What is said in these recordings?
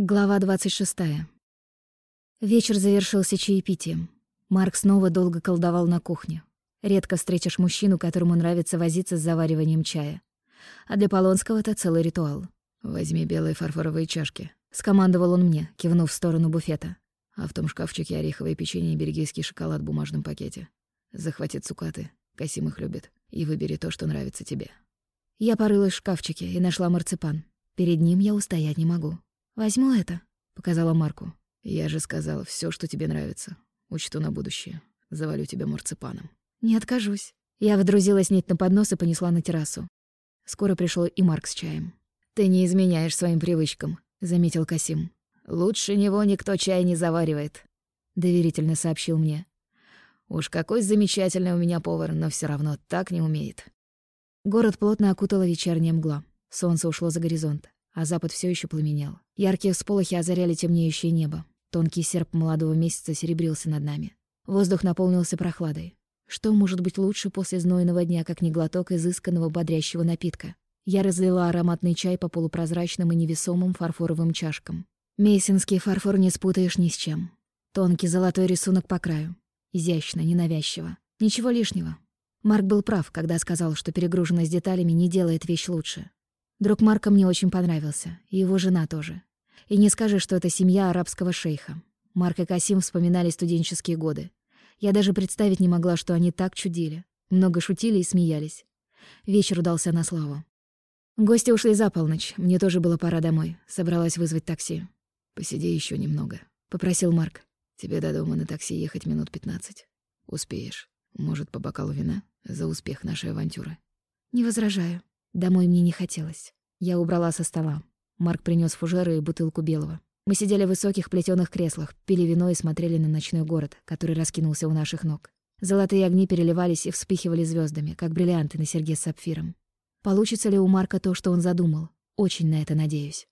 Глава 26. Вечер завершился чаепитием. Марк снова долго колдовал на кухне. Редко встретишь мужчину, которому нравится возиться с завариванием чая. А для Полонского это целый ритуал. «Возьми белые фарфоровые чашки», — скомандовал он мне, кивнув в сторону буфета. «А в том шкафчике ореховое печенье и бельгийский шоколад в бумажном пакете. Захвати цукаты, Касим их любит, и выбери то, что нравится тебе». Я порылась в шкафчике и нашла марципан. Перед ним я устоять не могу. «Возьму это», — показала Марку. «Я же сказала, все, что тебе нравится. Учту на будущее. Завалю тебя марципаном». «Не откажусь». Я водрузилась нить на поднос и понесла на террасу. Скоро пришел и Марк с чаем. «Ты не изменяешь своим привычкам», — заметил Касим. «Лучше него никто чай не заваривает», — доверительно сообщил мне. «Уж какой замечательный у меня повар, но все равно так не умеет». Город плотно окутала вечерняя мгла. Солнце ушло за горизонт а запад все еще пламенел. Яркие всполохи озаряли темнеющее небо. Тонкий серп молодого месяца серебрился над нами. Воздух наполнился прохладой. Что может быть лучше после знойного дня, как не глоток изысканного бодрящего напитка? Я разлила ароматный чай по полупрозрачным и невесомым фарфоровым чашкам. Мейсинский фарфор не спутаешь ни с чем. Тонкий золотой рисунок по краю. Изящно, ненавязчиво. Ничего лишнего. Марк был прав, когда сказал, что перегруженность деталями не делает вещь лучше. Друг Марка мне очень понравился, и его жена тоже. И не скажешь, что это семья арабского шейха. Марк и Касим вспоминали студенческие годы. Я даже представить не могла, что они так чудили. Много шутили и смеялись. Вечер удался на славу. Гости ушли за полночь. Мне тоже было пора домой. Собралась вызвать такси. «Посиди еще немного», — попросил Марк. «Тебе до дома на такси ехать минут пятнадцать. Успеешь. Может, по бокалу вина? За успех нашей авантюры». «Не возражаю». Домой мне не хотелось. Я убрала со стола. Марк принес фужеры и бутылку белого. Мы сидели в высоких плетеных креслах, пили вино и смотрели на ночной город, который раскинулся у наших ног. Золотые огни переливались и вспыхивали звездами, как бриллианты на серьге с сапфиром. Получится ли у Марка то, что он задумал? Очень на это надеюсь.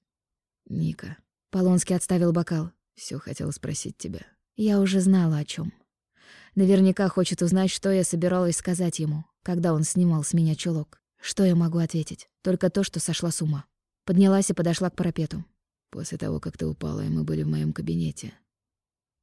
«Ника». Полонский отставил бокал. Все хотел спросить тебя». Я уже знала о чем. Наверняка хочет узнать, что я собиралась сказать ему, когда он снимал с меня чулок. Что я могу ответить? Только то, что сошла с ума. Поднялась и подошла к парапету. «После того, как ты упала, и мы были в моем кабинете».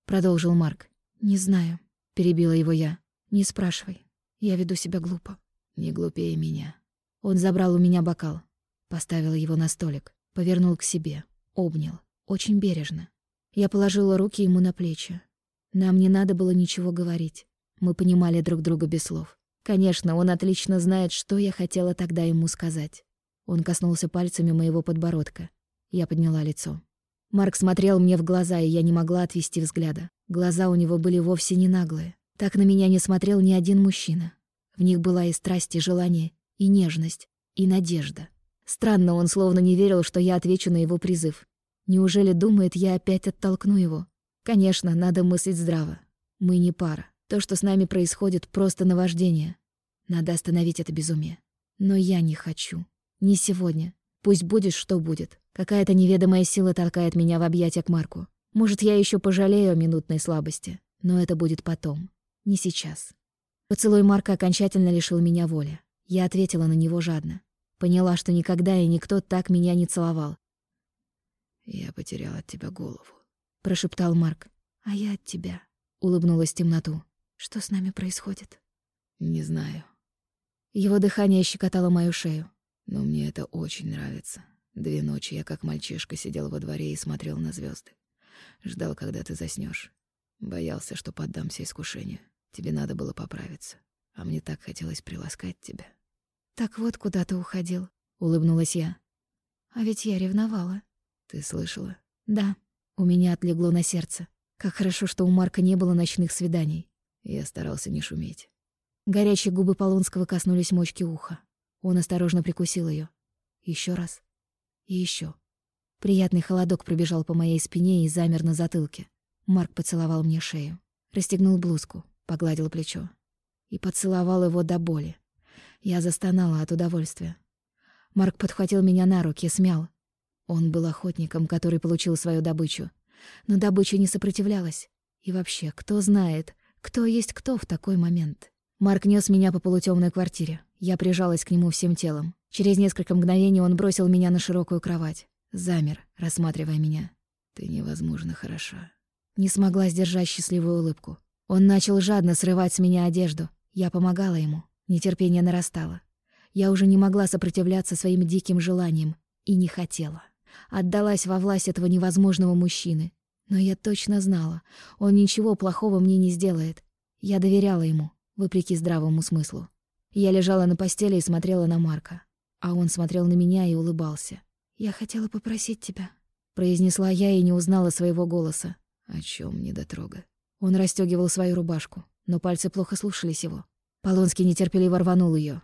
Продолжил Марк. «Не знаю», — перебила его я. «Не спрашивай. Я веду себя глупо». «Не глупее меня». Он забрал у меня бокал, поставил его на столик, повернул к себе, обнял, очень бережно. Я положила руки ему на плечи. Нам не надо было ничего говорить. Мы понимали друг друга без слов. Конечно, он отлично знает, что я хотела тогда ему сказать. Он коснулся пальцами моего подбородка. Я подняла лицо. Марк смотрел мне в глаза, и я не могла отвести взгляда. Глаза у него были вовсе не наглые. Так на меня не смотрел ни один мужчина. В них была и страсть, и желание, и нежность, и надежда. Странно, он словно не верил, что я отвечу на его призыв. Неужели думает, я опять оттолкну его? Конечно, надо мыслить здраво. Мы не пара. То, что с нами происходит, просто наваждение. Надо остановить это безумие. Но я не хочу. Не сегодня. Пусть будет, что будет. Какая-то неведомая сила толкает меня в объятия к Марку. Может, я еще пожалею о минутной слабости. Но это будет потом. Не сейчас. Поцелуй Марка окончательно лишил меня воли. Я ответила на него жадно. Поняла, что никогда и никто так меня не целовал. «Я потерял от тебя голову», — прошептал Марк. «А я от тебя», — улыбнулась в темноту. Что с нами происходит? Не знаю. Его дыхание щекотало мою шею. Но мне это очень нравится. Две ночи я как мальчишка сидел во дворе и смотрел на звезды. Ждал, когда ты заснешь. Боялся, что поддамся искушению. Тебе надо было поправиться. А мне так хотелось приласкать тебя. Так вот куда ты уходил, улыбнулась я. А ведь я ревновала. Ты слышала? Да. У меня отлегло на сердце. Как хорошо, что у Марка не было ночных свиданий. Я старался не шуметь. Горячие губы Полонского коснулись мочки уха. Он осторожно прикусил ее. Еще раз. И еще. Приятный холодок пробежал по моей спине и замер на затылке. Марк поцеловал мне шею. Расстегнул блузку, погладил плечо. И поцеловал его до боли. Я застонала от удовольствия. Марк подхватил меня на руки, смял. Он был охотником, который получил свою добычу. Но добыча не сопротивлялась. И вообще, кто знает, кто есть кто в такой момент? Марк нес меня по полутемной квартире. Я прижалась к нему всем телом. Через несколько мгновений он бросил меня на широкую кровать. Замер, рассматривая меня. Ты невозможно хороша. Не смогла сдержать счастливую улыбку. Он начал жадно срывать с меня одежду. Я помогала ему. Нетерпение нарастало. Я уже не могла сопротивляться своим диким желаниям и не хотела. Отдалась во власть этого невозможного мужчины. Но я точно знала, он ничего плохого мне не сделает. Я доверяла ему, вопреки здравому смыслу. Я лежала на постели и смотрела на Марка, а он смотрел на меня и улыбался. «Я хотела попросить тебя», — произнесла я и не узнала своего голоса. «О чем недотрога?» Он расстегивал свою рубашку, но пальцы плохо слушались его. Полонский нетерпеливо рванул ее.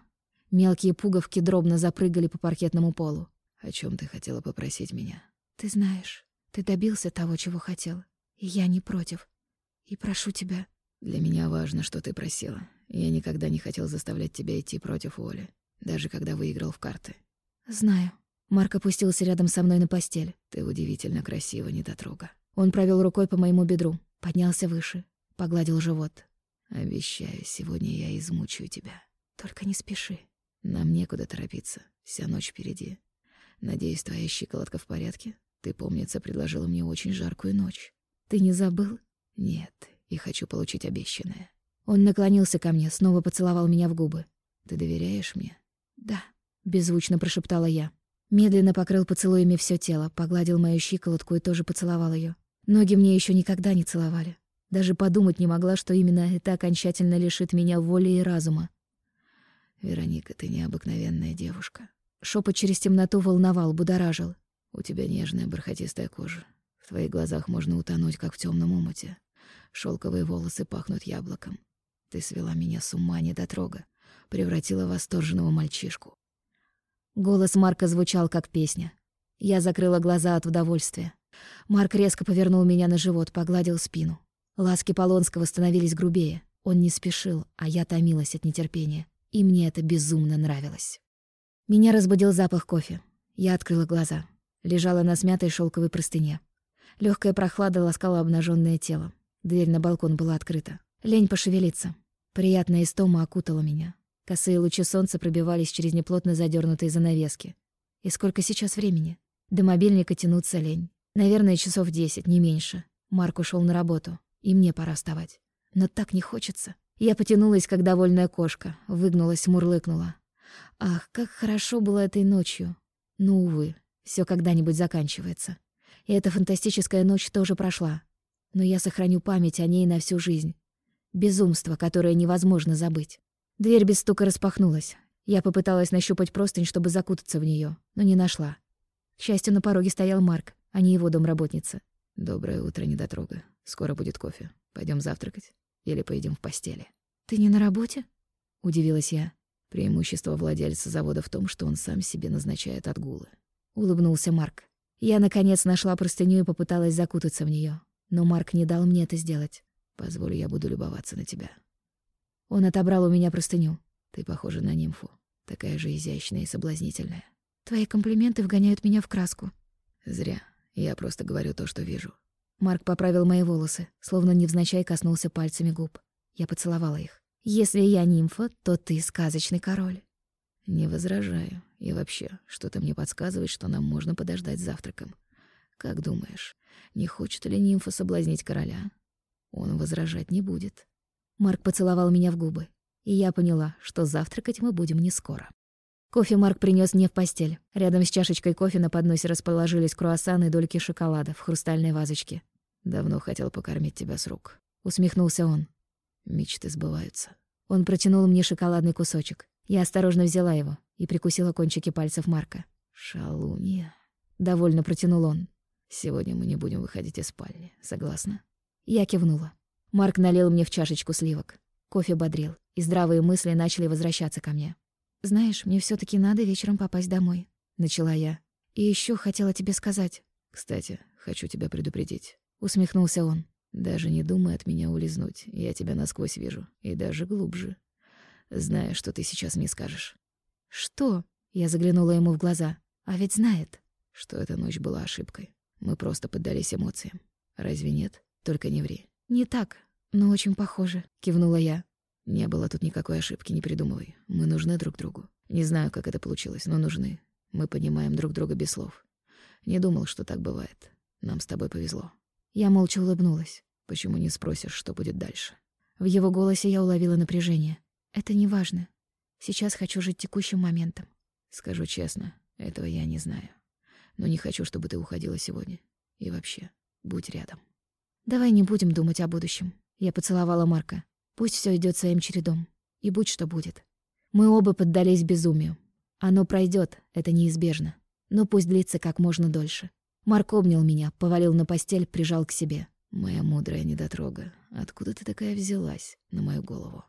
Мелкие пуговки дробно запрыгали по паркетному полу. «О чем ты хотела попросить меня?» «Ты знаешь, ты добился того, чего хотел. И я не против. И прошу тебя...» «Для меня важно, что ты просила. Я никогда не хотел заставлять тебя идти против воли, даже когда выиграл в карты». «Знаю». Марк опустился рядом со мной на постель. «Ты удивительно красива, недотрога». Он провел рукой по моему бедру, поднялся выше, погладил живот. «Обещаю, сегодня я измучаю тебя». «Только не спеши». «Нам некуда торопиться. Вся ночь впереди. Надеюсь, твоя щиколотка в порядке? Ты, помнится, предложила мне очень жаркую ночь. Ты не забыл? Нет, и хочу получить обещанное. Он наклонился ко мне, снова поцеловал меня в губы. Ты доверяешь мне? Да, беззвучно прошептала я. Медленно покрыл поцелуями все тело, погладил мою щиколотку и тоже поцеловал ее. Ноги мне еще никогда не целовали. Даже подумать не могла, что именно это окончательно лишит меня воли и разума. Вероника, ты необыкновенная девушка. Шепот через темноту волновал, будоражил. У тебя нежная бархатистая кожа. В твоих глазах можно утонуть, как в темном омуте. Шелковые волосы пахнут яблоком. Ты свела меня с ума недотрога, превратила в восторженного мальчишку. Голос Марка звучал, как песня. Я закрыла глаза от удовольствия. Марк резко повернул меня на живот, погладил спину. Ласки Полонского становились грубее. Он не спешил, а я томилась от нетерпения. И мне это безумно нравилось. Меня разбудил запах кофе. Я открыла глаза. Лежала на смятой шелковой простыне. Легкая прохлада ласкала обнаженное тело. Дверь на балкон была открыта. Лень пошевелиться. Приятная истома окутала меня. Косые лучи солнца пробивались через неплотно задернутые занавески. И сколько сейчас времени? До мобильника тянуться лень. Наверное, часов десять, не меньше. Марк ушел на работу, и мне пора вставать. Но так не хочется. Я потянулась, как довольная кошка, выгнулась, мурлыкнула. Ах, как хорошо было этой ночью. Ну, увы, все когда-нибудь заканчивается. И эта фантастическая ночь тоже прошла. Но я сохраню память о ней на всю жизнь. Безумство, которое невозможно забыть. Дверь без стука распахнулась. Я попыталась нащупать простынь, чтобы закутаться в нее, но не нашла. К счастью, на пороге стоял Марк, а не его домработница. «Доброе утро, недотрога. Скоро будет кофе. Пойдем завтракать? Или поедем в постели?» «Ты не на работе?» — удивилась я. Преимущество владельца завода в том, что он сам себе назначает отгулы. Улыбнулся Марк. Я, наконец, нашла простыню и попыталась закутаться в нее, Но Марк не дал мне это сделать. «Позволь, я буду любоваться на тебя». Он отобрал у меня простыню. «Ты похожа на нимфу. Такая же изящная и соблазнительная». «Твои комплименты вгоняют меня в краску». «Зря. Я просто говорю то, что вижу». Марк поправил мои волосы, словно невзначай коснулся пальцами губ. Я поцеловала их. Если я нимфа, то ты сказочный король. Не возражаю. И вообще, что-то мне подсказывает, что нам можно подождать завтраком. Как думаешь, не хочет ли нимфа соблазнить короля? Он возражать не будет. Марк поцеловал меня в губы, и я поняла, что завтракать мы будем не скоро. Кофе Марк принес мне в постель. Рядом с чашечкой кофе на подносе расположились круассаны и дольки шоколада в хрустальной вазочке. «Давно хотел покормить тебя с рук», — усмехнулся он. Мечты сбываются. Он протянул мне шоколадный кусочек. Я осторожно взяла его и прикусила кончики пальцев Марка. «Шалунья», — довольно протянул он. «Сегодня мы не будем выходить из спальни, согласна?» Я кивнула. Марк налил мне в чашечку сливок. Кофе бодрил, и здравые мысли начали возвращаться ко мне. «Знаешь, мне все таки надо вечером попасть домой», — начала я. «И еще хотела тебе сказать». «Кстати, хочу тебя предупредить», — усмехнулся он. Даже не думай от меня улизнуть. Я тебя насквозь вижу. И даже глубже. Зная, что ты сейчас мне скажешь. Что? Я заглянула ему в глаза. А ведь знает. Что эта ночь была ошибкой. Мы просто поддались эмоциям. Разве нет? Только не ври. Не так, но очень похоже, кивнула я. Не было тут никакой ошибки, не придумывай. Мы нужны друг другу. Не знаю, как это получилось, но нужны. Мы понимаем друг друга без слов. Не думал, что так бывает. Нам с тобой повезло. Я молча улыбнулась. Почему не спросишь, что будет дальше? В его голосе я уловила напряжение. Это не важно. Сейчас хочу жить текущим моментом. Скажу честно, этого я не знаю. Но не хочу, чтобы ты уходила сегодня. И вообще, будь рядом. Давай не будем думать о будущем. Я поцеловала Марка. Пусть все идет своим чередом. И будь что будет. Мы оба поддались безумию. Оно пройдет, это неизбежно. Но пусть длится как можно дольше. Марк обнял меня, повалил на постель, прижал к себе. «Моя мудрая недотрога, откуда ты такая взялась на мою голову?»